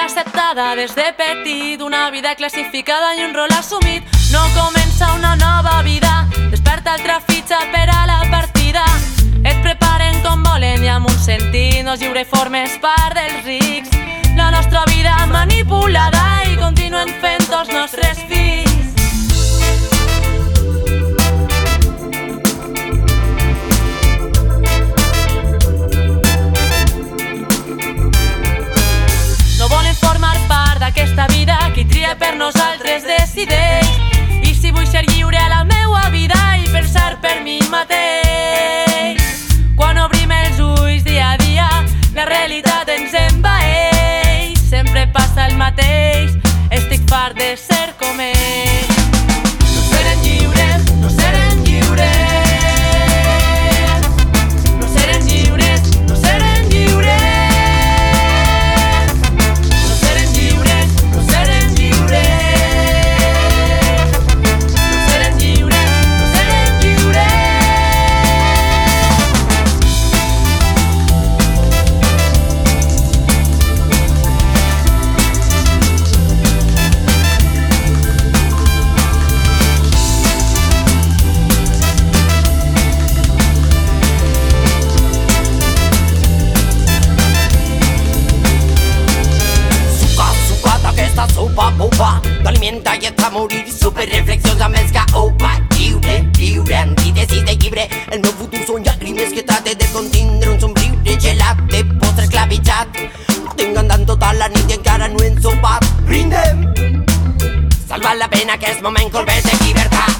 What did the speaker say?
acceptada des de petit, una vida classificada i un rol assumit. No comença una nova vida, desperta altra fitxa per a la partida. Et preparen com volen i amb un sentit, no lliure formes part dels rics. La nostra vida manipulada i et fa morir Super amb els que opa Lliure, antítesis de llibre. El meu futur són llàgrimes que trate de contindre un somriure gelat de postre esclavitxat Tinc andant tota la nit i encara no he ensopat. Brindem! Salva la pena que és moment de